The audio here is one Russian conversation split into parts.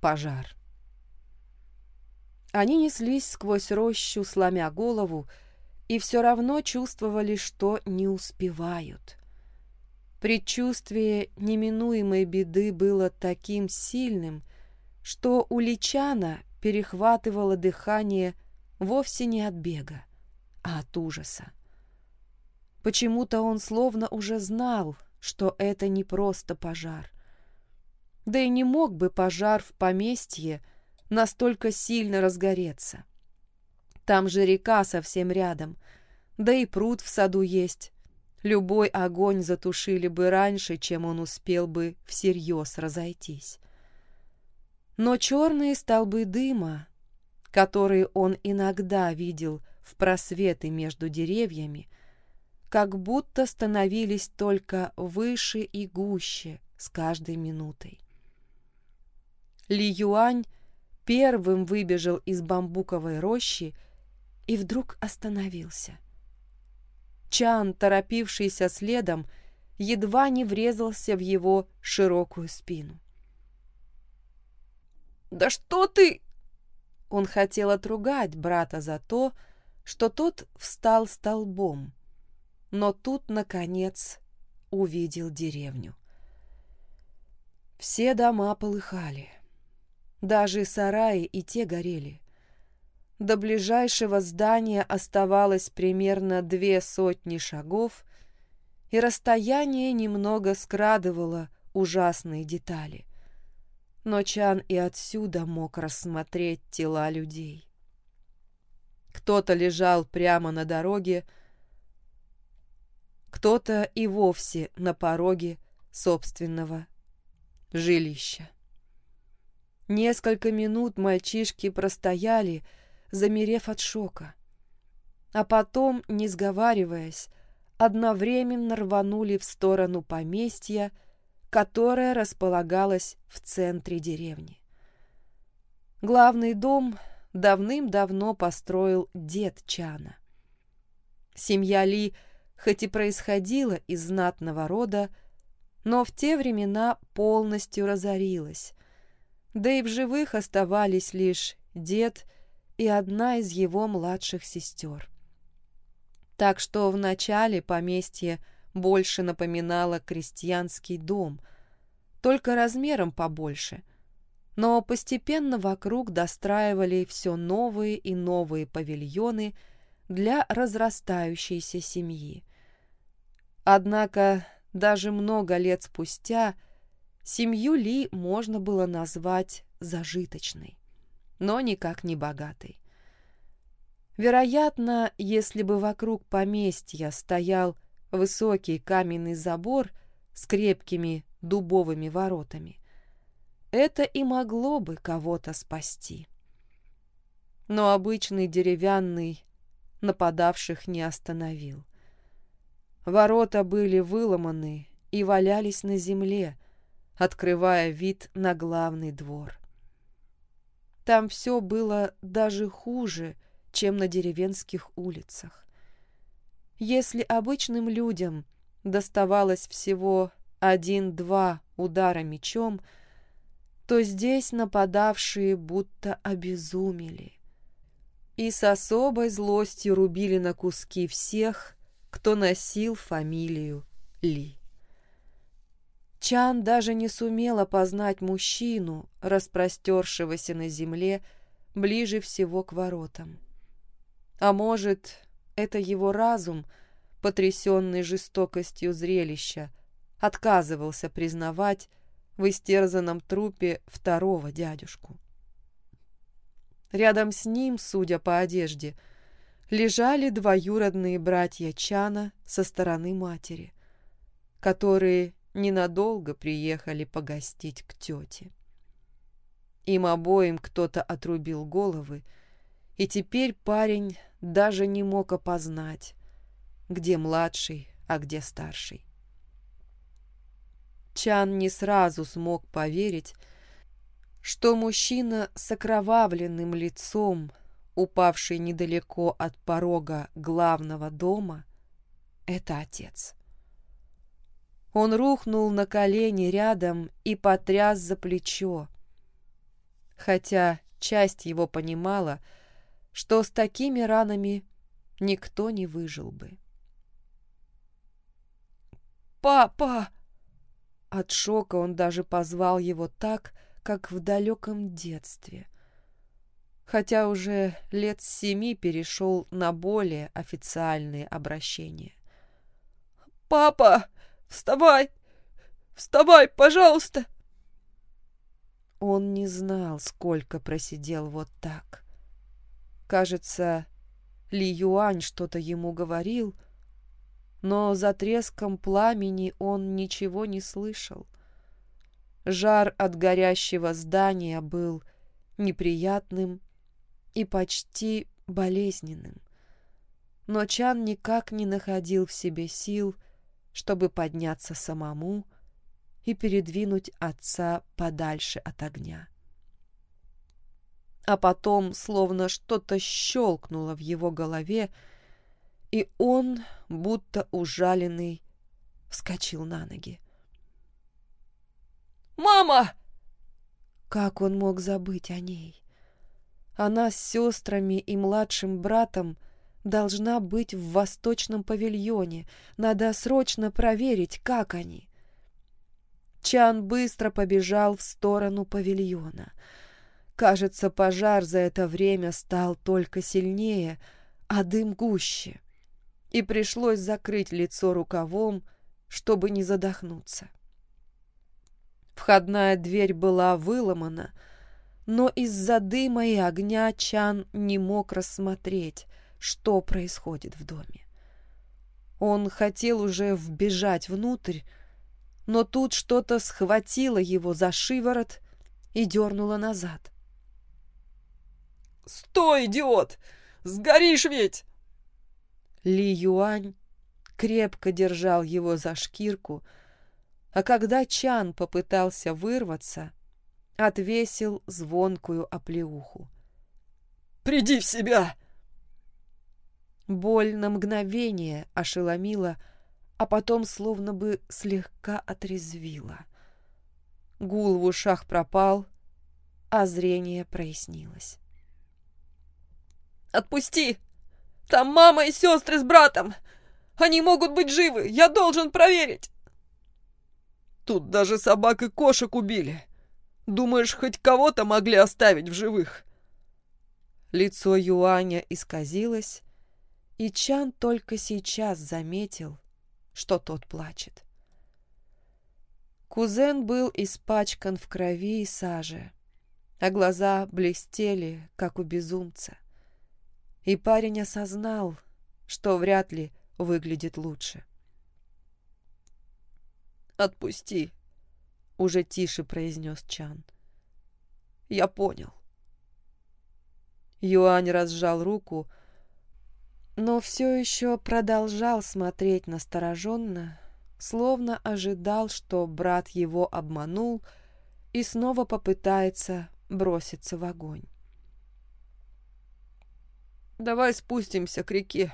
пожар. Они неслись сквозь рощу, сломя голову, и все равно чувствовали, что не успевают. Предчувствие неминуемой беды было таким сильным, что у Личана перехватывало дыхание вовсе не от бега, а от ужаса. Почему-то он словно уже знал, что это не просто пожар. Да и не мог бы пожар в поместье настолько сильно разгореться. Там же река совсем рядом, да и пруд в саду есть. Любой огонь затушили бы раньше, чем он успел бы всерьез разойтись. Но черные столбы дыма, которые он иногда видел в просветы между деревьями, как будто становились только выше и гуще с каждой минутой. Ли Юань первым выбежал из бамбуковой рощи и вдруг остановился. Чан, торопившийся следом, едва не врезался в его широкую спину. «Да что ты!» Он хотел отругать брата за то, что тот встал столбом, но тут, наконец, увидел деревню. Все дома полыхали. Даже сараи и те горели. До ближайшего здания оставалось примерно две сотни шагов, и расстояние немного скрадывало ужасные детали. Но Чан и отсюда мог рассмотреть тела людей. Кто-то лежал прямо на дороге, кто-то и вовсе на пороге собственного жилища. Несколько минут мальчишки простояли, замерев от шока. А потом, не сговариваясь, одновременно рванули в сторону поместья, которое располагалось в центре деревни. Главный дом давным-давно построил дед Чана. Семья Ли, хоть и происходила из знатного рода, но в те времена полностью разорилась, да и в живых оставались лишь дед и одна из его младших сестер. Так что вначале поместье больше напоминало крестьянский дом, только размером побольше, но постепенно вокруг достраивали все новые и новые павильоны для разрастающейся семьи. Однако даже много лет спустя – Семью Ли можно было назвать зажиточной, но никак не богатой. Вероятно, если бы вокруг поместья стоял высокий каменный забор с крепкими дубовыми воротами, это и могло бы кого-то спасти. Но обычный деревянный нападавших не остановил. Ворота были выломаны и валялись на земле, открывая вид на главный двор. Там все было даже хуже, чем на деревенских улицах. Если обычным людям доставалось всего один-два удара мечом, то здесь нападавшие будто обезумели и с особой злостью рубили на куски всех, кто носил фамилию Ли. Чан даже не сумела познать мужчину, распростершегося на земле ближе всего к воротам. А может, это его разум, потрясенный жестокостью зрелища, отказывался признавать в истерзанном трупе второго дядюшку. Рядом с ним, судя по одежде, лежали двоюродные братья Чана со стороны матери, которые ненадолго приехали погостить к тете. Им обоим кто-то отрубил головы, и теперь парень даже не мог опознать, где младший, а где старший. Чан не сразу смог поверить, что мужчина с окровавленным лицом, упавший недалеко от порога главного дома, — это отец. Он рухнул на колени рядом и потряс за плечо. хотя часть его понимала, что с такими ранами никто не выжил бы. «Папа!» От шока он даже позвал его так, как в далеком детстве. Хотя уже лет семи перешел на более официальные обращения. «Папа, вставай! Вставай, пожалуйста!» Он не знал, сколько просидел вот так. Кажется, Ли Юань что-то ему говорил, но за треском пламени он ничего не слышал. Жар от горящего здания был неприятным и почти болезненным. Но Чан никак не находил в себе сил, чтобы подняться самому и передвинуть отца подальше от огня. А потом словно что-то щелкнуло в его голове, и он, будто ужаленный, вскочил на ноги. «Мама!» Как он мог забыть о ней? Она с сестрами и младшим братом должна быть в восточном павильоне. Надо срочно проверить, как они. Чан быстро побежал в сторону павильона. Кажется, пожар за это время стал только сильнее, а дым гуще. И пришлось закрыть лицо рукавом, чтобы не задохнуться. Входная дверь была выломана, но из-за дыма и огня Чан не мог рассмотреть, что происходит в доме. Он хотел уже вбежать внутрь, но тут что-то схватило его за шиворот и дернуло назад. «Стой, идиот! Сгоришь ведь!» Ли Юань крепко держал его за шкирку, а когда Чан попытался вырваться, отвесил звонкую оплеуху. «Приди в себя!» Боль на мгновение ошеломила, а потом словно бы слегка отрезвила. Гул в ушах пропал, а зрение прояснилось. «Отпусти! Там мама и сестры с братом! Они могут быть живы! Я должен проверить!» «Тут даже собак и кошек убили! Думаешь, хоть кого-то могли оставить в живых?» Лицо Юаня исказилось, и Чан только сейчас заметил, что тот плачет. Кузен был испачкан в крови и саже, а глаза блестели, как у безумца. И парень осознал, что вряд ли выглядит лучше. «Отпусти», — уже тише произнес Чан. «Я понял». Юань разжал руку, но все еще продолжал смотреть настороженно, словно ожидал, что брат его обманул и снова попытается броситься в огонь. «Давай спустимся к реке».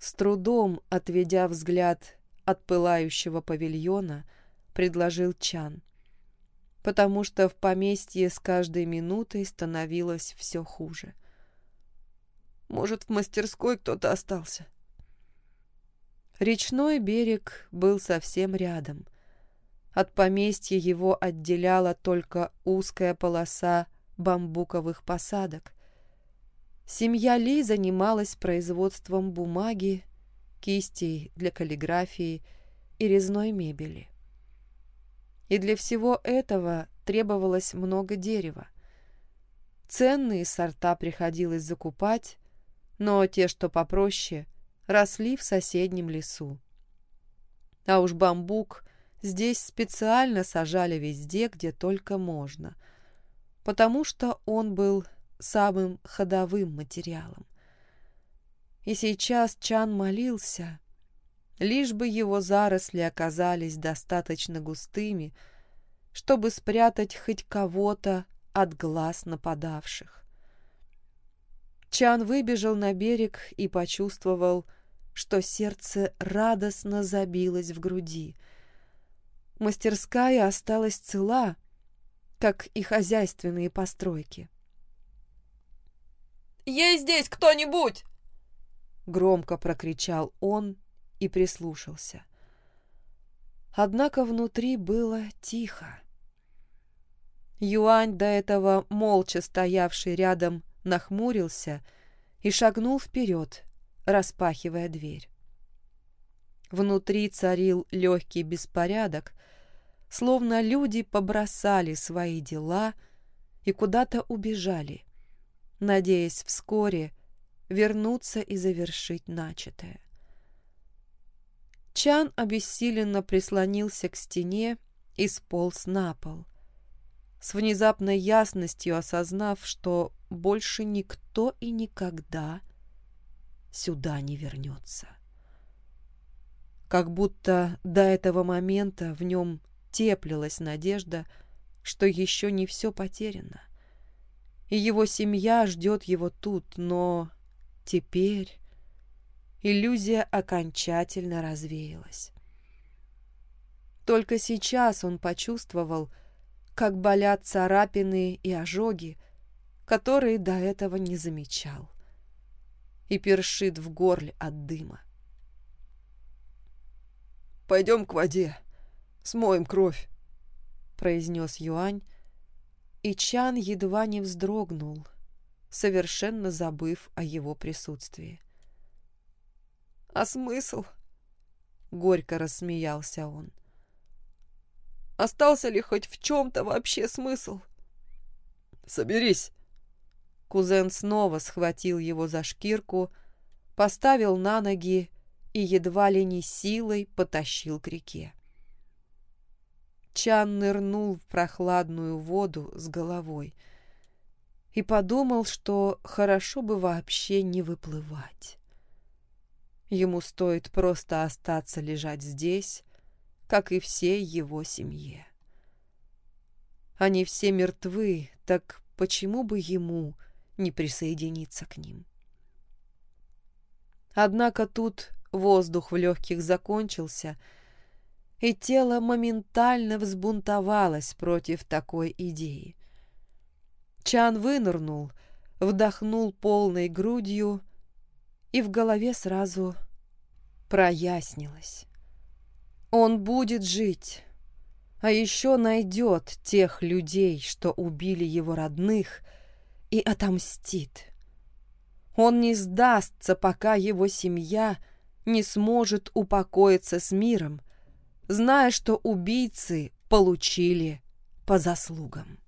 С трудом, отведя взгляд от пылающего павильона, предложил Чан, потому что в поместье с каждой минутой становилось все хуже. — может, в мастерской кто-то остался. Речной берег был совсем рядом. От поместья его отделяла только узкая полоса бамбуковых посадок. Семья Ли занималась производством бумаги, кистей для каллиграфии и резной мебели. И для всего этого требовалось много дерева. Ценные сорта приходилось закупать, но те, что попроще, росли в соседнем лесу. А уж бамбук здесь специально сажали везде, где только можно, потому что он был самым ходовым материалом. И сейчас Чан молился, лишь бы его заросли оказались достаточно густыми, чтобы спрятать хоть кого-то от глаз нападавших. Чан выбежал на берег и почувствовал, что сердце радостно забилось в груди. Мастерская осталась цела, как и хозяйственные постройки. «Есть здесь кто-нибудь!» Громко прокричал он и прислушался. Однако внутри было тихо. Юань, до этого молча стоявший рядом, нахмурился и шагнул вперед, распахивая дверь. Внутри царил легкий беспорядок, словно люди побросали свои дела и куда-то убежали, надеясь вскоре вернуться и завершить начатое. Чан обессиленно прислонился к стене и сполз на пол, с внезапной ясностью осознав, что больше никто и никогда сюда не вернется. Как будто до этого момента в нем теплилась надежда, что еще не все потеряно. И его семья ждет его тут, но теперь иллюзия окончательно развеялась. Только сейчас он почувствовал, как болят царапины и ожоги, которые до этого не замечал, и першит в горле от дыма. «Пойдем к воде, смоем кровь», — произнес Юань, и Чан едва не вздрогнул, совершенно забыв о его присутствии. «А смысл?» — горько рассмеялся он. «Остался ли хоть в чем-то вообще смысл?» «Соберись!» Кузен снова схватил его за шкирку, поставил на ноги и едва ли не силой потащил к реке. Чан нырнул в прохладную воду с головой и подумал, что хорошо бы вообще не выплывать. Ему стоит просто остаться лежать здесь, как и всей его семье. Они все мертвы, так почему бы ему не присоединиться к ним? Однако тут воздух в легких закончился, и тело моментально взбунтовалось против такой идеи. Чан вынырнул, вдохнул полной грудью и в голове сразу прояснилось. Он будет жить, а еще найдет тех людей, что убили его родных, и отомстит. Он не сдастся, пока его семья не сможет упокоиться с миром, зная, что убийцы получили по заслугам.